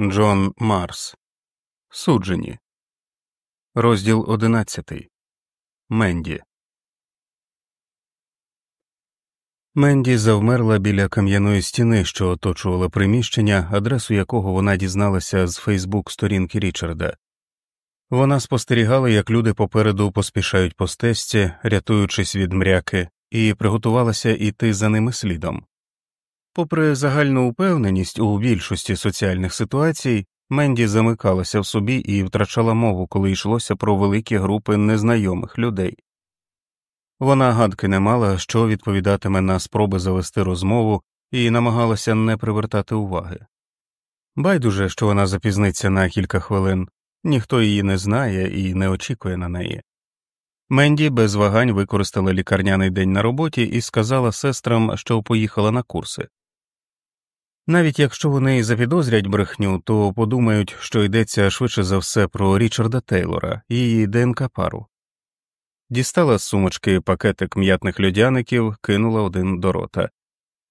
Джон Марс. Суджені. Розділ одинадцятий. Менді. Менді завмерла біля кам'яної стіни, що оточувала приміщення, адресу якого вона дізналася з Фейсбук сторінки Річарда. Вона спостерігала, як люди попереду поспішають по стежці, рятуючись від мряки, і приготувалася йти за ними слідом. Попри загальну упевненість у більшості соціальних ситуацій, Менді замикалася в собі і втрачала мову, коли йшлося про великі групи незнайомих людей. Вона гадки не мала, що відповідатиме на спроби завести розмову, і намагалася не привертати уваги. Байдуже, що вона запізниться на кілька хвилин, ніхто її не знає і не очікує на неї. Менді без вагань використала лікарняний день на роботі і сказала сестрам, що поїхала на курси. Навіть якщо вони запідозрять брехню, то подумають, що йдеться швидше за все про Річарда Тейлора і її ДНК пару. Дістала з сумочки пакетик м'ятних льодяників, кинула один до рота,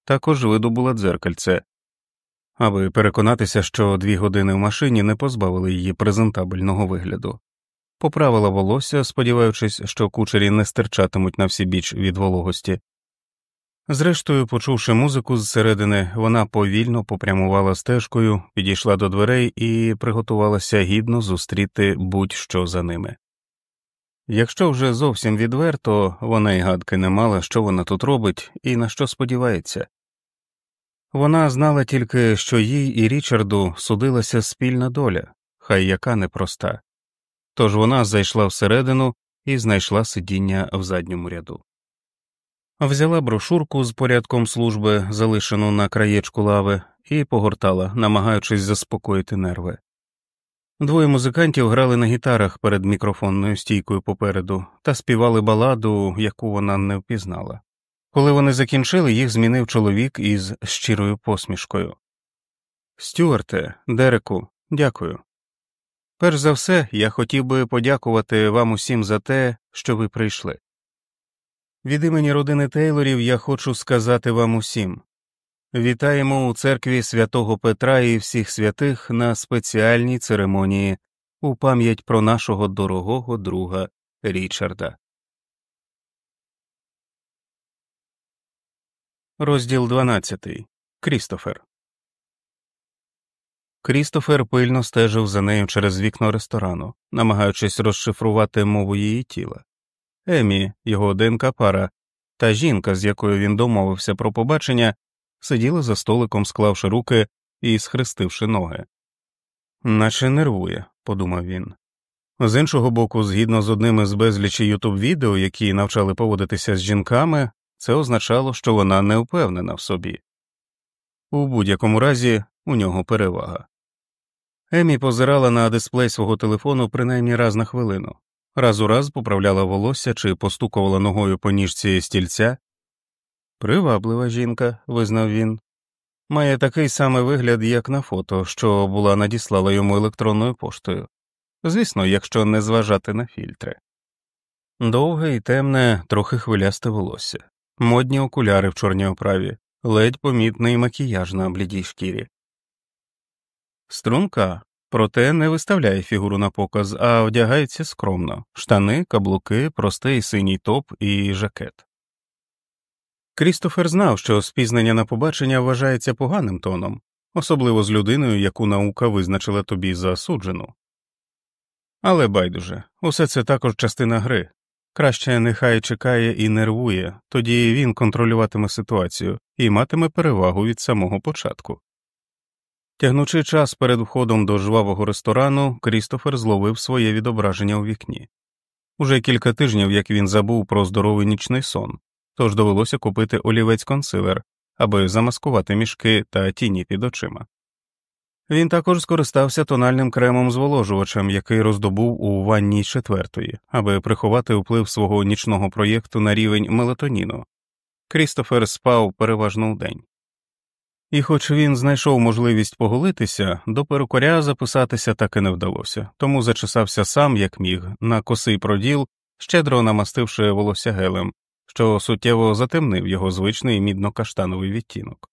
також видобула дзеркальце, аби переконатися, що дві години в машині не позбавили її презентабельного вигляду, поправила волосся, сподіваючись, що кучері не стирчатимуть на всі біч від вологості. Зрештою, почувши музику зсередини, вона повільно попрямувала стежкою, підійшла до дверей і приготувалася гідно зустріти будь-що за ними. Якщо вже зовсім відверто, вона й гадки не мала, що вона тут робить і на що сподівається. Вона знала тільки, що їй і Річарду судилася спільна доля, хай яка непроста, тож вона зайшла всередину і знайшла сидіння в задньому ряду взяла брошурку з порядком служби, залишену на краєчку лави, і погортала, намагаючись заспокоїти нерви. Двоє музикантів грали на гітарах перед мікрофонною стійкою попереду та співали баладу, яку вона не впізнала. Коли вони закінчили, їх змінив чоловік із щирою посмішкою. Стюарте, Дереку, дякую. Перш за все, я хотів би подякувати вам усім за те, що ви прийшли. Від імені родини Тейлорів я хочу сказати вам усім вітаємо у церкві святого Петра і всіх святих на спеціальній церемонії у пам'ять про нашого дорогого друга Річарда. Розділ 12. Крістофер Крістофер пильно стежив за нею через вікно ресторану, намагаючись розшифрувати мову її тіла. Емі, його ДНК пара, та жінка, з якою він домовився про побачення, сиділи за столиком, склавши руки і схрестивши ноги. Наче нервує, подумав він. З іншого боку, згідно з одним із безлічі ютуб відео, які навчали поводитися з жінками, це означало, що вона не впевнена в собі. У будь-якому разі у нього перевага. Емі позирала на дисплей свого телефону принаймні раз на хвилину раз у раз поправляла волосся чи постукувала ногою по ніжці стільця. Приваблива жінка, визнав він, має такий самий вигляд, як на фото, що була надіслала йому електронною поштою. Звісно, якщо не зважати на фільтри. Довге і темне, трохи хвилясте волосся, модні окуляри в чорній оправі, ледь помітний макіяж на блідій шкірі. Струнка, проте не виставляє фігуру на показ, а вдягається скромно штани, каблуки, простий синій топ і жакет. Крістофер знав, що спізнення на побачення вважається поганим тоном, особливо з людиною, яку наука визначила тобі за суджену. Але байдуже, усе це також частина гри. Краще нехай чекає і нервує, тоді він контролюватиме ситуацію і матиме перевагу від самого початку. Тягнучи час перед входом до жвавого ресторану, Крістофер зловив своє відображення у вікні. Уже кілька тижнів як він забув про здоровий нічний сон, тож довелося купити олівець консилер, аби замаскувати мішки та тіні під очима. Він також скористався тональним кремом зволожувачем, який роздобув у ванній четвертої, аби приховати вплив свого нічного проєкту на рівень мелатоніну. Крістофер спав переважно вдень. І, хоч він знайшов можливість поголитися, до перукаря записатися так і не вдалося, тому зачесався сам, як міг, на косий проділ, щедро намастивши волосся гелем, що суттєво затемнив його звичний мідно-каштановий відтінок.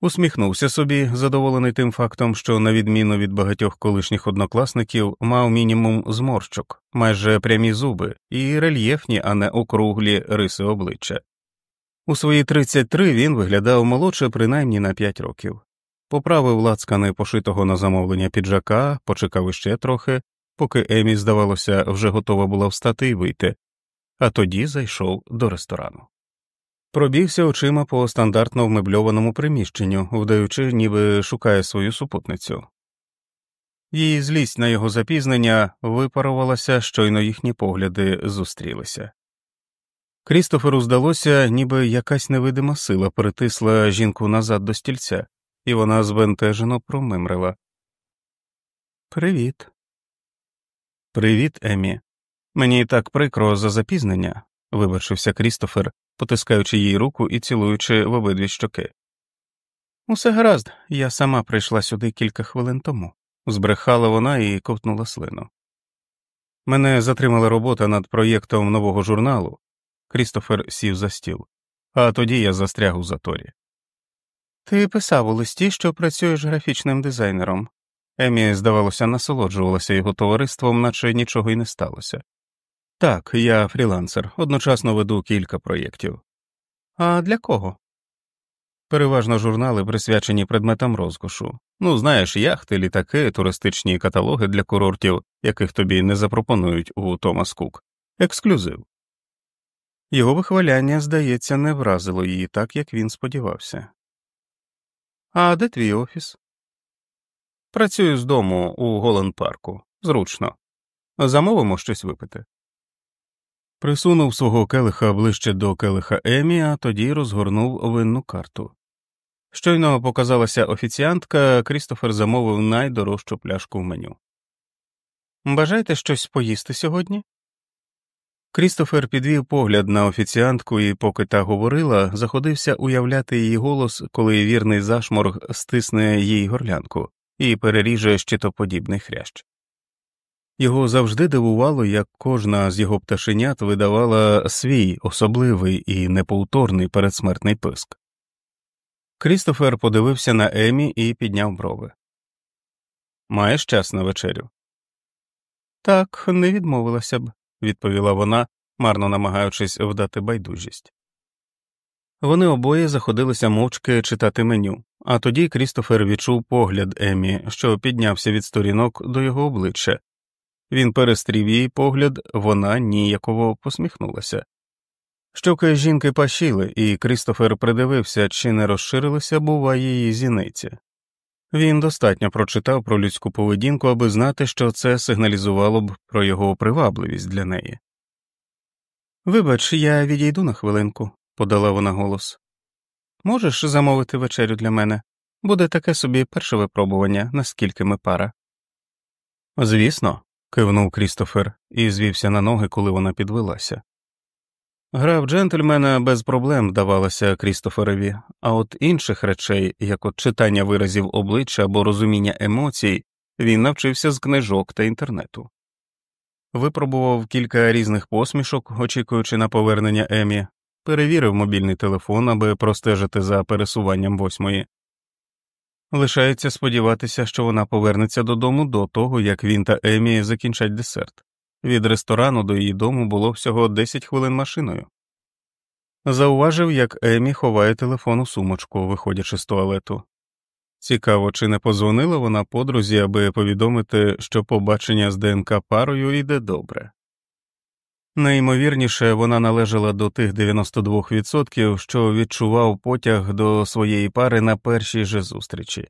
Усміхнувся собі, задоволений тим фактом, що, на відміну від багатьох колишніх однокласників, мав мінімум зморщок, майже прямі зуби і рельєфні, а не округлі риси обличчя. У свої 33 він виглядав молодше принаймні на 5 років, поправив лацкани пошитого на замовлення піджака, почекав іще трохи, поки Емі, здавалося, вже готова була встати і вийти, а тоді зайшов до ресторану. Пробігся очима по стандартно вмебльованому приміщенню, вдаючи, ніби шукає свою супутницю. Її злість на його запізнення випарувалася, щойно їхні погляди зустрілися. Крістоферу здалося, ніби якась невидима сила притисла жінку назад до стільця, і вона збентежено промимрила. Привіт. Привіт, Емі. Мені так прикро за запізнення, вибачився Крістофер, потискаючи їй руку і цілуючи в обидві щоки. Усе гаразд, я сама прийшла сюди кілька хвилин тому, збрехала вона і ковтнула слину. Мене затримала робота над проєктом нового журналу. Крістофер сів за стіл, а тоді я застряг у заторі. Ти писав у листі, що працюєш графічним дизайнером. Емі, здавалося, насолоджувалася його товариством, наче нічого й не сталося. Так, я фрілансер, одночасно веду кілька проєктів. А для кого? Переважно журнали присвячені предметам розкошу. Ну, знаєш, яхти, літаки, туристичні каталоги для курортів, яких тобі не запропонують у Томас Кук, ексклюзив. Його вихваляння, здається, не вразило її так, як він сподівався. А де твій офіс? Працюю з дому у Голланд парку. Зручно. Замовимо щось випити. Присунув свого келиха ближче до келиха Емі, а тоді розгорнув винну карту. Щойно показалася офіціантка, Крістофер замовив найдорожчу пляшку в меню. Бажаєте щось поїсти сьогодні? Крістофер підвів погляд на офіціантку і, поки та говорила, заходився уявляти її голос, коли вірний зашморг стисне їй горлянку і переріже щитоподібний хрящ. Його завжди дивувало, як кожна з його пташенят видавала свій особливий і неповторний передсмертний писк. Крістофер подивився на Емі і підняв брови. Маєш час на вечерю? Так, не відмовилася б, відповіла вона, марно намагаючись вдати байдужість. Вони обоє заходилися мовчки читати меню, а тоді Крістофер відчув погляд Емі, що піднявся від сторінок до його обличчя. Він перестрів її погляд, вона ніяково посміхнулася. Щоки жінки пашіли, і Крістофер придивився, чи не розширилися, бува, її зіниці. Він достатньо прочитав про людську поведінку, аби знати, що це сигналізувало б про його привабливість для неї. Вибач, я відійду на хвилинку, подала вона голос. Можеш замовити вечерю для мене? Буде таке собі перше випробування, наскільки ми пара. Звісно, кивнув Крістофер і звівся на ноги, коли вона підвелася. Гра в джентльмена без проблем вдавалася Крістоферові, а от інших речей, як от читання виразів обличчя або розуміння емоцій, він навчився з книжок та інтернету. Випробував кілька різних посмішок, очікуючи на повернення Емі, перевірив мобільний телефон, аби простежити за пересуванням восьмої. Лишається сподіватися, що вона повернеться додому до того, як він та Емі закінчать десерт. Від ресторану до її дому було всього 10 хвилин машиною. Зауважив, як Емі ховає телефон у сумочку, виходячи з туалету. Цікаво, чи не позвонила вона подрузі, аби повідомити, що побачення з ДНК парою йде добре. Найімовірніше, вона належала до тих 92%, що відчував потяг до своєї пари на першій же зустрічі.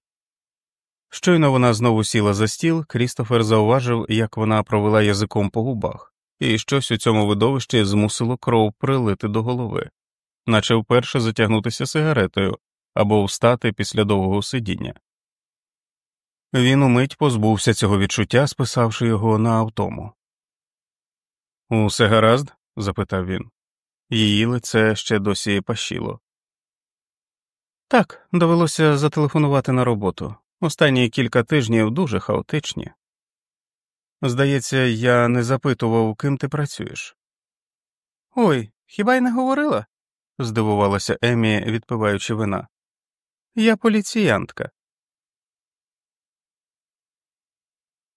Щойно вона знову сіла за стіл, Крістофер зауважив, як вона провела язиком по губах, і щось у цьому видовищі змусило кров прилити до голови, наче вперше затягнутися сигаретою або встати після довгого сидіння. Він умить позбувся цього відчуття, списавши його на автому. Усе гаразд? запитав він. Її лице ще досі пащило. Так, довелося зателефонувати на роботу. Останні кілька тижнів дуже хаотичні. Здається, я не запитував, ким ти працюєш. Ой, хіба й не говорила? здивувалася Емі, відпиваючи вина. Я поліціянтка.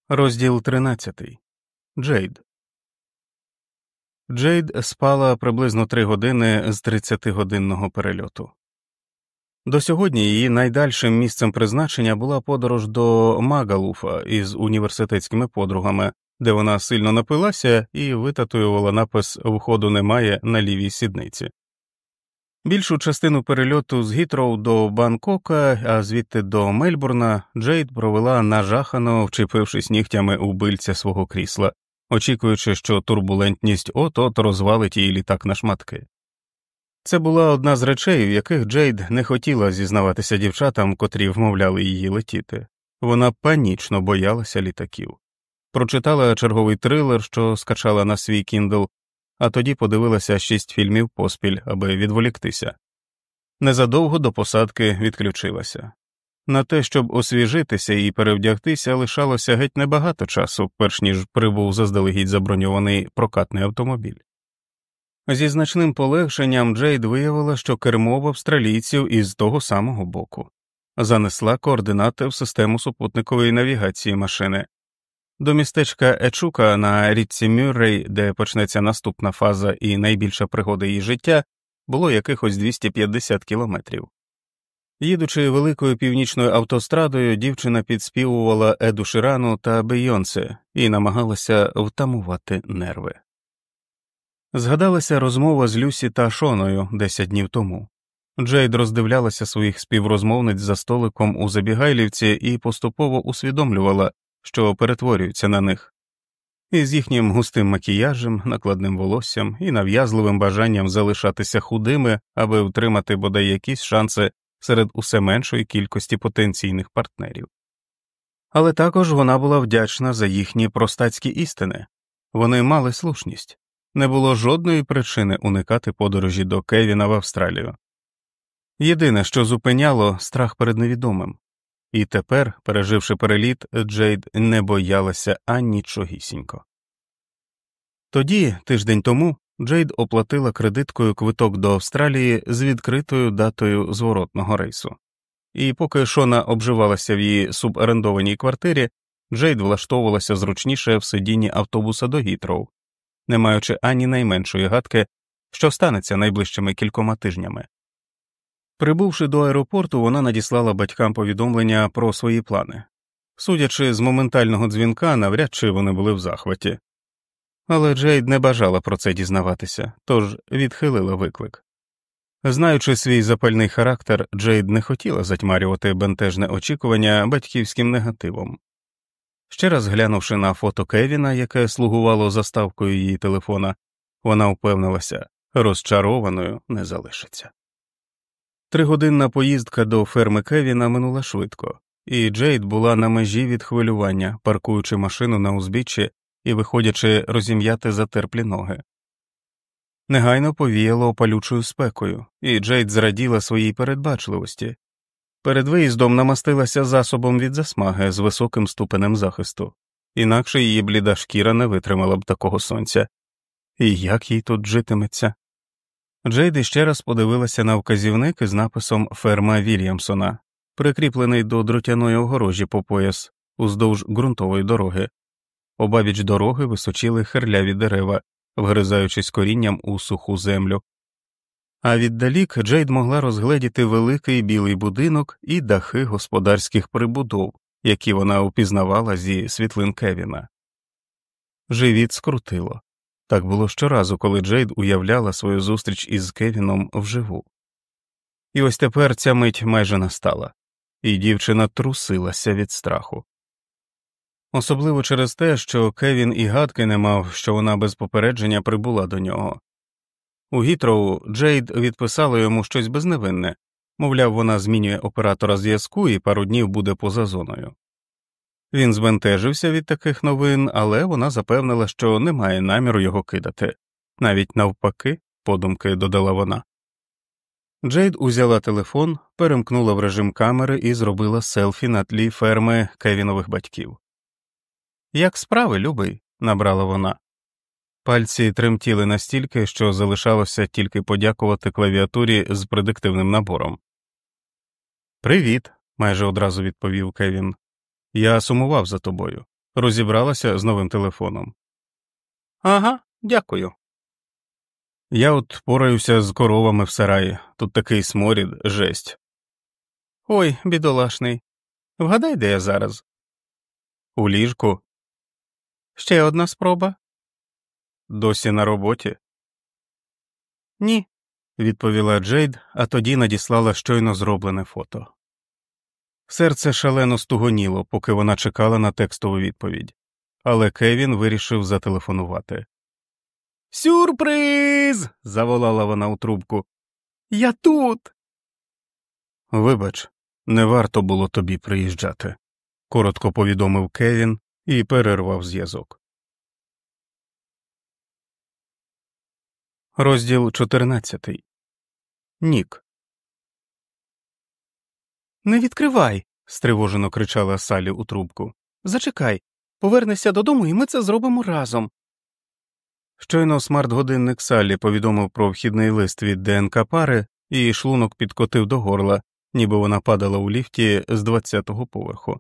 Розділ 13. Джейд. Джейд спала приблизно три години з 30-годинного перельоту. До сьогодні її найдальшим місцем призначення була подорож до Магалуфа із університетськими подругами, де вона сильно напилася і витатуювала напис Входу немає на лівій сідниці. Більшу частину перельоту з Гітроу до Бангкока, а звідти до Мельбурна, Джейд провела нажахано, вчепившись нігтями у бильця свого крісла, очікуючи, що турбулентність от от розвалить її літак на шматки. Це була одна з речей, в яких Джейд не хотіла зізнаватися дівчатам, котрі вмовляли її летіти. Вона панічно боялася літаків. Прочитала черговий трилер, що скачала на свій кіндл, а тоді подивилася шість фільмів поспіль, аби відволіктися. Незадовго до посадки відключилася. На те, щоб освіжитися і перевдягтися, лишалося геть небагато часу, перш ніж прибув заздалегідь заброньований прокатний автомобіль. Зі значним полегшенням Джейд виявила, що кермо в австралійців із того самого боку, занесла координати в систему супутникової навігації машини. До містечка Ечука на річці Мюррей, де почнеться наступна фаза і найбільша пригода її життя, було якихось 250 кілометрів. Їдучи великою північною автострадою, дівчина підспівувала Еду Ширану та Бейонсе і намагалася втамувати нерви. Згадалася розмова з Люсі та Шоною 10 днів тому. Джейд роздивлялася своїх співрозмовниць за столиком у Забігайлівці і поступово усвідомлювала, що перетворюються на них, із їхнім густим макіяжем, накладним волоссям і нав'язливим бажанням залишатися худими, аби втримати бодай якісь шанси серед усе меншої кількості потенційних партнерів. Але також вона була вдячна за їхні простацькі істини вони мали слушність, не було жодної причини уникати подорожі до Кевіна в Австралію. Єдине, що зупиняло страх перед невідомим, і тепер, переживши переліт, Джейд не боялася анічогісінько. Тоді, тиждень тому, Джейд оплатила кредиткою квиток до Австралії з відкритою датою зворотного рейсу, і поки Шона обживалася в її суборендованій квартирі, Джейд влаштовувалася зручніше в сидінні автобуса до Гітроу, не маючи ані найменшої гадки, що станеться найближчими кількома тижнями. Прибувши до аеропорту, вона надіслала батькам повідомлення про свої плани. Судячи з моментального дзвінка, навряд чи вони були в захваті. Але Джейд не бажала про це дізнаватися, тож відхилила виклик. Знаючи свій запальний характер, Джейд не хотіла затьмарювати бентежне очікування батьківським негативом. Ще раз глянувши на фото Кевіна, яке слугувало заставкою її телефона, вона впевнилася, розчарованою не залишиться. Тригодинна поїздка до ферми Кевіна минула швидко, і Джейд була на межі від хвилювання, паркуючи машину на узбіччі і виходячи розім'яти затерплі ноги. Негайно повіяло опалючою спекою, і Джейд зраділа своїй передбачливості. Перед виїздом намастилася засобом від засмаги з високим ступенем захисту, інакше її бліда шкіра не витримала б такого сонця, і як їй тут житиметься. Джейд ще раз подивилася на вказівник із написом Ферма Вільямсона, прикріплений до дротяної огорожі по пояс уздовж ґрунтової дороги. Обабіч дороги височили херляві дерева, вгризаючись корінням у суху землю. А віддалік Джейд могла розгледіти великий білий будинок і дахи господарських прибудов, які вона упізнавала зі світлин Кевіна. Живіт скрутило. Так було щоразу, коли Джейд уявляла свою зустріч із Кевіном вживу. І ось тепер ця мить майже настала, і дівчина трусилася від страху. Особливо через те, що Кевін і гадки не мав, що вона без попередження прибула до нього. У Гітроу Джейд відписала йому щось безневинне мовляв, вона змінює оператора зв'язку і пару днів буде поза зоною. Він збентежився від таких новин, але вона запевнила, що не має наміру його кидати, навіть навпаки, подумки додала вона. Джейд узяла телефон, перемкнула в режим камери і зробила селфі на тлі ферми Кевінових батьків. Як справи, любий, набрала вона. Пальці тремтіли настільки, що залишалося тільки подякувати клавіатурі з предиктивним набором. Привіт, майже одразу відповів Кевін. Я сумував за тобою. Розібралася з новим телефоном. Ага, дякую. Я от пораюся з коровами в сараї, тут такий сморід, жесть. Ой, бідолашний. Вгадай, де я зараз? У ліжку. Ще одна спроба? Досі на роботі? Ні, відповіла Джейд, а тоді надіслала щойно зроблене фото. Серце шалено стугоніло, поки вона чекала на текстову відповідь, але Кевін вирішив зателефонувати. Сюрприз. заволала вона у трубку. Я тут. Вибач, не варто було тобі приїжджати, коротко повідомив Кевін і перервав зв'язок. Розділ 14. Нік. Не відкривай. стривожено кричала Салі у трубку. Зачекай, повернешся додому, і ми це зробимо разом. Щойно смарт-годинник Салі повідомив про вхідний лист від ДНК пари, і шлунок підкотив до горла, ніби вона падала у ліфті з 20-го поверху.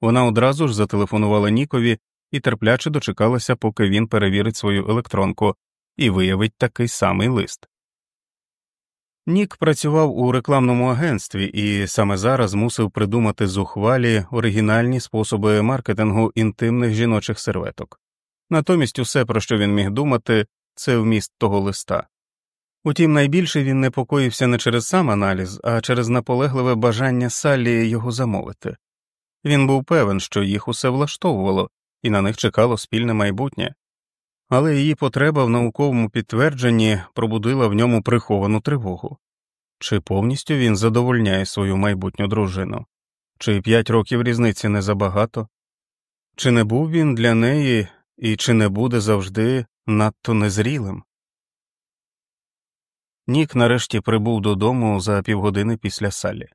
Вона одразу ж зателефонувала Нікові і терпляче дочекалася, поки він перевірить свою електронку і виявить такий самий лист. Нік працював у рекламному агентстві і саме зараз мусив придумати зухвалі оригінальні способи маркетингу інтимних жіночих серветок. Натомість усе, про що він міг думати, це вміст того листа. Утім, найбільше він непокоївся не через сам аналіз, а через наполегливе бажання Саллі його замовити. Він був певен, що їх усе влаштовувало, і на них чекало спільне майбутнє, але її потреба в науковому підтвердженні пробудила в ньому приховану тривогу чи повністю він задовольняє свою майбутню дружину, чи п'ять років різниці не забагато, чи не був він для неї і чи не буде завжди надто незрілим. Нік нарешті прибув додому за півгодини після салі.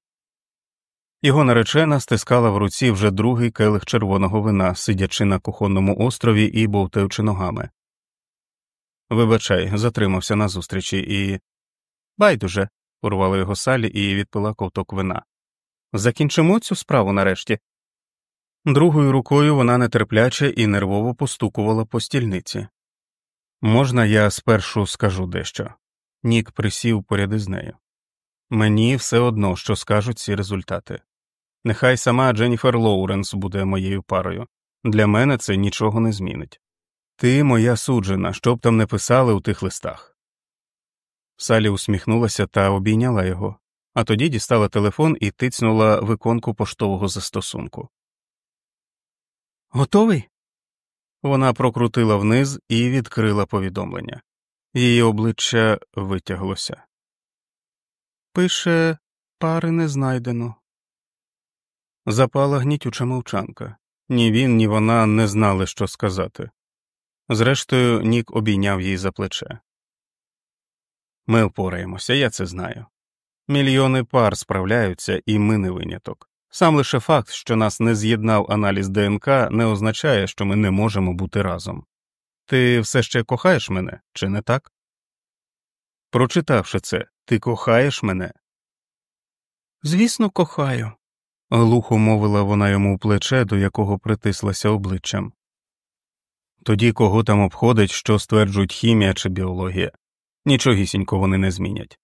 Його наречена стискала в руці вже другий келих червоного вина, сидячи на кухонному острові і бовтаючи ногами. Вибачай, затримався на зустрічі і. Байдуже, урвала його салі і відпила ковток вина. Закінчимо цю справу нарешті. Другою рукою вона нетерпляче і нервово постукувала по стільниці. Можна, я спершу скажу дещо. Нік присів поряд із нею. Мені все одно, що скажуть ці результати. Нехай сама Дженніфер Лоуренс буде моєю парою. Для мене це нічого не змінить. Ти моя суджена, що б там не писали у тих листах. Салі усміхнулася та обійняла його, а тоді дістала телефон і тицнула виконку поштового застосунку. Готовий? Вона прокрутила вниз і відкрила повідомлення. Її обличчя витяглося. Пише пари не знайдено. Запала гнітюча мовчанка. Ні він, ні вона не знали, що сказати. Зрештою, Нік обійняв її за плече. Ми впораємося, я це знаю. Мільйони пар справляються, і ми не виняток. Сам лише факт, що нас не з'єднав аналіз ДНК, не означає, що ми не можемо бути разом. Ти все ще кохаєш мене, чи не так? Прочитавши це, ти кохаєш мене? Звісно, кохаю, глухо мовила вона йому в плече, до якого притислася обличчям. Тоді кого там обходить, що стверджують хімія чи біологія нічогісінько вони не змінять.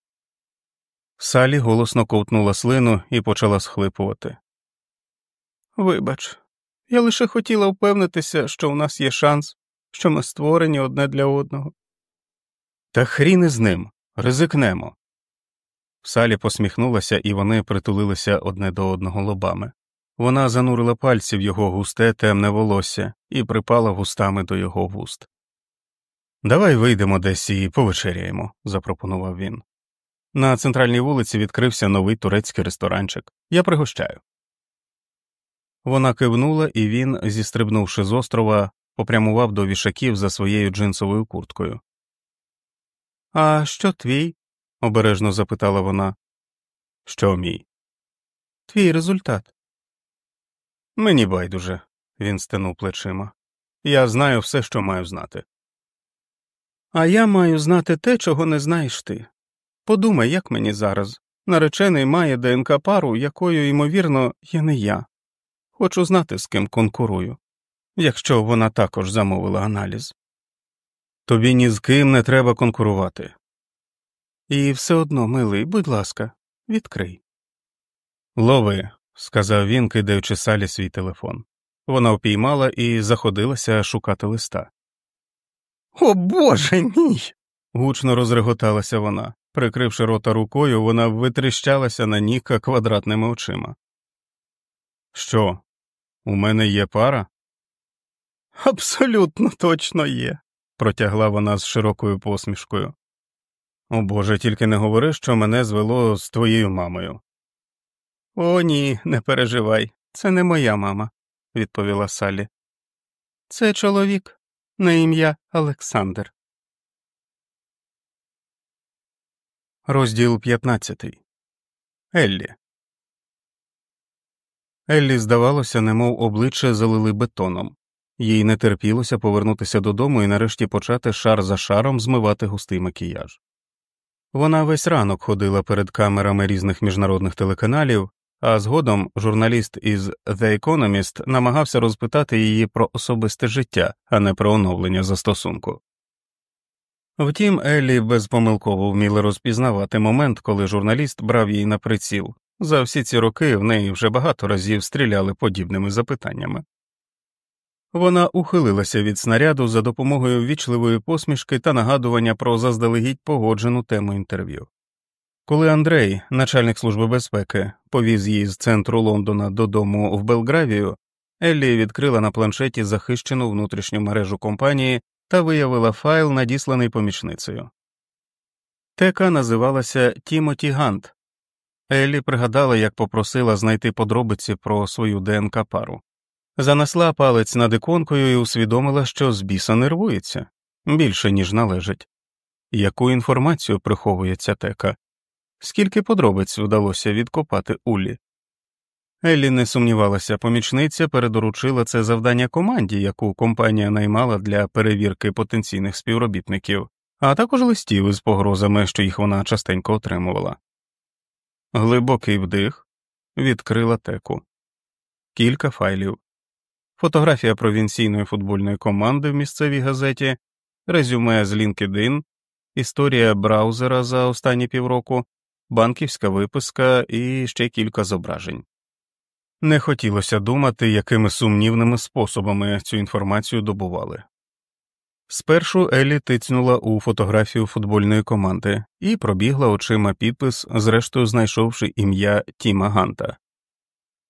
Салі голосно ковтнула слину і почала схлипувати. Вибач, я лише хотіла впевнитися, що у нас є шанс, що ми створені одне для одного. Та хріни з ним, ризикнемо. Салі посміхнулася, і вони притулилися одне до одного лобами. Вона занурила пальці в його густе темне волосся і припала густами до його вуст. Давай вийдемо десь і повечеряємо, запропонував він. На центральній вулиці відкрився новий турецький ресторанчик. Я пригощаю. Вона кивнула, і він, зістрибнувши з острова, попрямував до вішаків за своєю джинсовою курткою. А що твій? обережно запитала вона. Що мій? Твій результат. Мені байдуже, він стенув плечима. Я знаю все, що маю знати. А я маю знати те, чого не знаєш ти. Подумай, як мені зараз. Наречений має ДНК пару, якою, ймовірно, є не я. Хочу знати, з ким конкурую, якщо вона також замовила аналіз. Тобі ні з ким не треба конкурувати. І все одно, милий, будь ласка, відкрий. Лови, сказав він, кидаючи салі свій телефон. Вона впіймала і заходилася шукати листа. О Боже мій. гучно розреготалася вона. Прикривши рота рукою, вона витріщалася на Ніка квадратними очима. Що, у мене є пара? Абсолютно точно є, протягла вона з широкою посмішкою. О Боже, тільки не говори, що мене звело з твоєю мамою. О, ні, не переживай, це не моя мама, відповіла Саллі. Це чоловік на ім'я Олександр. Розділ 15. Еллі. Еллі, здавалося, немов обличчя залили бетоном, їй не терпілося повернутися додому і нарешті почати шар за шаром змивати густий макіяж. Вона весь ранок ходила перед камерами різних міжнародних телеканалів, а згодом журналіст із The Economist намагався розпитати її про особисте життя, а не про оновлення застосунку. Втім, Еллі безпомилково вміла розпізнавати момент, коли журналіст брав її на приціл. За всі ці роки в неї вже багато разів стріляли подібними запитаннями. Вона ухилилася від снаряду за допомогою ввічливої посмішки та нагадування про заздалегідь погоджену тему інтерв'ю. Коли Андрей, начальник служби безпеки, повіз її з центру Лондона додому в Белгравію, Еллі відкрила на планшеті захищену внутрішню мережу компанії та виявила файл, надісланий помічницею. Тека називалася Тімоті Гант. Еллі пригадала, як попросила знайти подробиці про свою ДНК пару. Занесла палець над іконкою і усвідомила, що з біса нервується більше, ніж належить. Яку інформацію приховує ця тека? Скільки подробиць вдалося відкопати Улі? Еллі не сумнівалася, помічниця передоручила це завдання команді, яку компанія наймала для перевірки потенційних співробітників, а також листів із погрозами, що їх вона частенько отримувала. Глибокий вдих відкрила теку, кілька файлів, фотографія провінційної футбольної команди в місцевій газеті, резюме з LinkedIn, історія браузера за останні півроку, банківська виписка і ще кілька зображень. Не хотілося думати, якими сумнівними способами цю інформацію добували. Спершу Еллі тицнула у фотографію футбольної команди і пробігла очима підпис, зрештою знайшовши ім'я Тіма Ганта.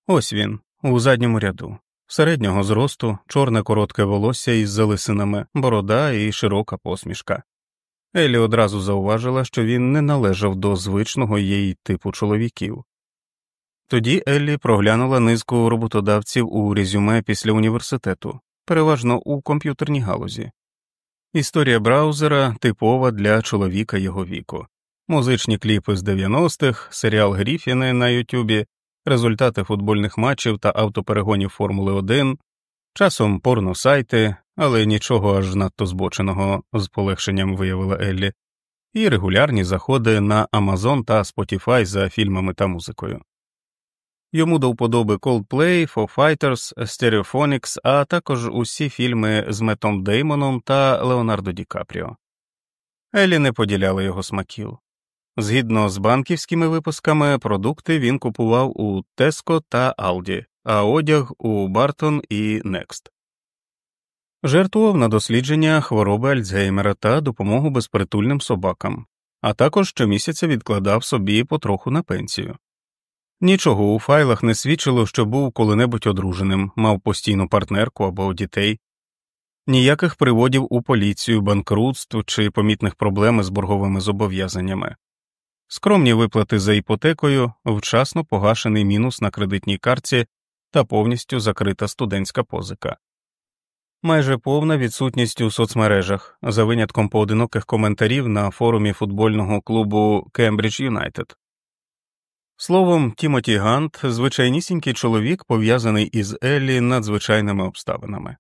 Ось він, у задньому ряду, середнього зросту, чорне коротке волосся із залисинами, борода і широка посмішка. Еллі одразу зауважила, що він не належав до звичного її типу чоловіків. Тоді Еллі проглянула низку роботодавців у резюме після університету, переважно у комп'ютерній галузі. Історія браузера типова для чоловіка його віку, музичні кліпи з 90-х, серіал Гріфіни на Ютубі, результати футбольних матчів та автоперегонів Формули 1, часом порносайти, але нічого аж надто збоченого з полегшенням виявила Еллі, і регулярні заходи на Amazon та Spotify за фільмами та музикою. Йому до вподоби Coldplay, Foo Fighters, Stereophonics, а також усі фільми з Метом Деймоном та Леонардо Ді Капріо. Елі не поділяла його смаків. Згідно з банківськими випусками, продукти він купував у Tesco та Aldi, а одяг у Barton і Next. Жертвував на дослідження хвороби Альцгеймера та допомогу безпритульним собакам, а також щомісяця відкладав собі потроху на пенсію. Нічого у файлах не свідчило, що був коли-небудь одруженим, мав постійну партнерку або дітей, ніяких приводів у поліцію, банкрутств чи помітних проблем з борговими зобов'язаннями, скромні виплати за іпотекою, вчасно погашений мінус на кредитній картці та повністю закрита студентська позика, майже повна відсутність у соцмережах за винятком поодиноких коментарів на форумі футбольного клубу Кембридж Юнайтед. Словом, Тімоті Гант звичайнісінький чоловік, пов'язаний із Еллі надзвичайними обставинами.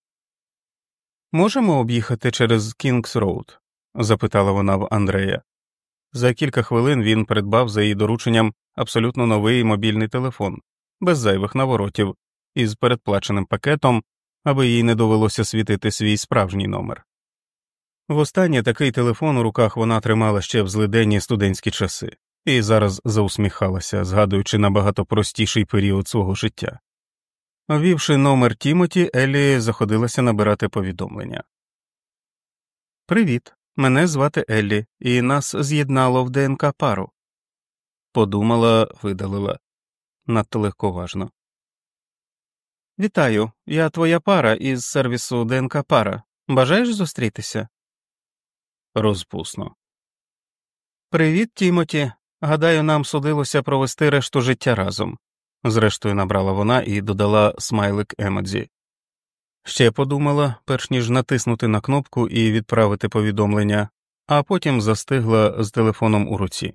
Можемо об'їхати через Кінгс Роуд? запитала вона в Андрея. За кілька хвилин він придбав за її дорученням абсолютно новий мобільний телефон, без зайвих наворотів, із передплаченим пакетом, аби їй не довелося світити свій справжній номер. Востаннє такий телефон у руках вона тримала ще в злиденні студентські часи, і зараз заусміхалася, згадуючи набагато простіший період свого життя. Ввівши номер Тімоті, Еллі заходилася набирати повідомлення. Привіт, мене звати Еллі, і нас з'єднало в ДНК пару. Подумала, видалила надто легковажно. Вітаю, я твоя пара із сервісу ДНК пара. Бажаєш зустрітися? Розпусно. Привіт, Тімоті. Гадаю, нам судилося провести решту життя разом. Зрештою, набрала вона і додала смайлик Емодзі. Ще подумала, перш ніж натиснути на кнопку і відправити повідомлення, а потім застигла з телефоном у руці.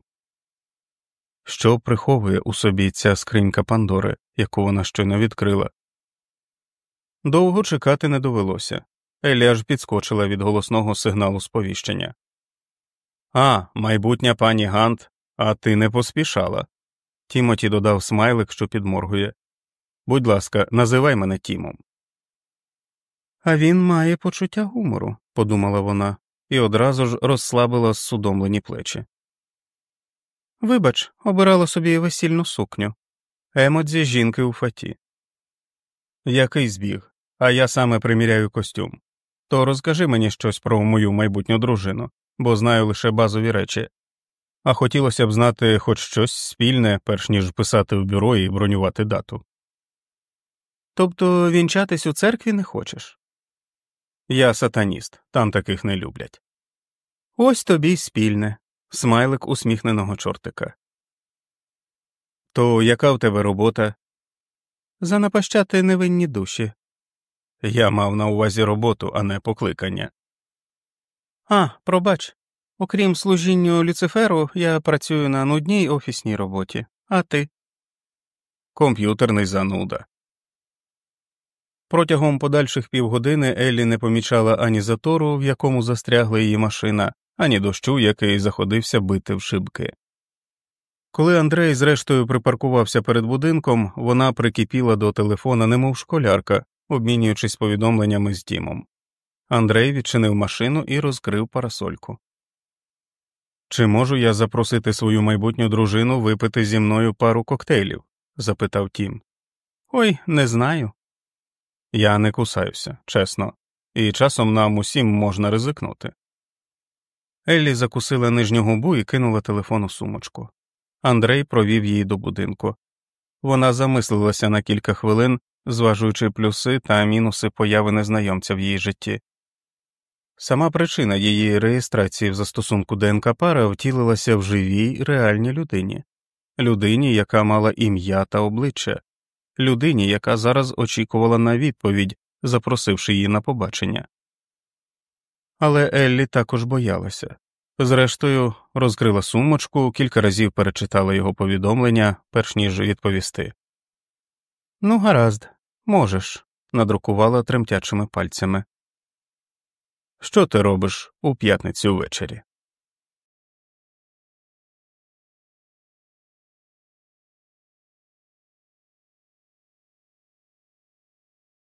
Що приховує у собі ця скринька Пандори, яку вона щойно відкрила? Довго чекати не довелося. Елі аж підскочила від голосного сигналу сповіщення. А, майбутня пані Гант, а ти не поспішала. Тімоті додав смайлик, що підморгує. Будь ласка, називай мене Тімом. А він має почуття гумору, подумала вона, і одразу ж розслабила зсудомлені плечі. Вибач, обирала собі весільну сукню. Емодзі жінки у фаті. Який збіг, а я саме приміряю костюм. То розкажи мені щось про мою майбутню дружину, бо знаю лише базові речі, а хотілося б знати хоч щось спільне, перш ніж писати в бюро і бронювати дату. Тобто вінчатись у церкві не хочеш? Я сатаніст, там таких не люблять. Ось тобі й спільне, смайлик усміхненого чортика. То яка в тебе робота? Занапащати невинні душі. Я мав на увазі роботу, а не покликання. А, пробач. Окрім служінню Люциферу, я працюю на нудній офісній роботі, а ти? Комп'ютерний зануда. Протягом подальших півгодини Еллі не помічала ані затору, в якому застрягла її машина, ані дощу, який заходився бити в шибки. Коли Андрей зрештою припаркувався перед будинком, вона прикипіла до телефона, немов школярка, обмінюючись повідомленнями з Дімом. Андрей відчинив машину і розкрив парасольку. Чи можу я запросити свою майбутню дружину випити зі мною пару коктейлів? запитав Тім. Ой, не знаю. Я не кусаюся, чесно, і часом нам усім можна ризикнути. Еллі закусила нижню губу і кинула телефон у сумочку. Андрей провів її до будинку. Вона замислилася на кілька хвилин, зважуючи плюси та мінуси появи незнайомця в її житті. Сама причина її реєстрації в застосунку ДНК пара втілилася в живій реальній людині, людині, яка мала ім'я та обличчя, людині, яка зараз очікувала на відповідь, запросивши її на побачення. Але Еллі також боялася. Зрештою, розкрила сумочку, кілька разів перечитала його повідомлення, перш ніж відповісти. Ну, гаразд, можеш, надрукувала тремтячими пальцями. Що ти робиш у п'ятницю ввечері?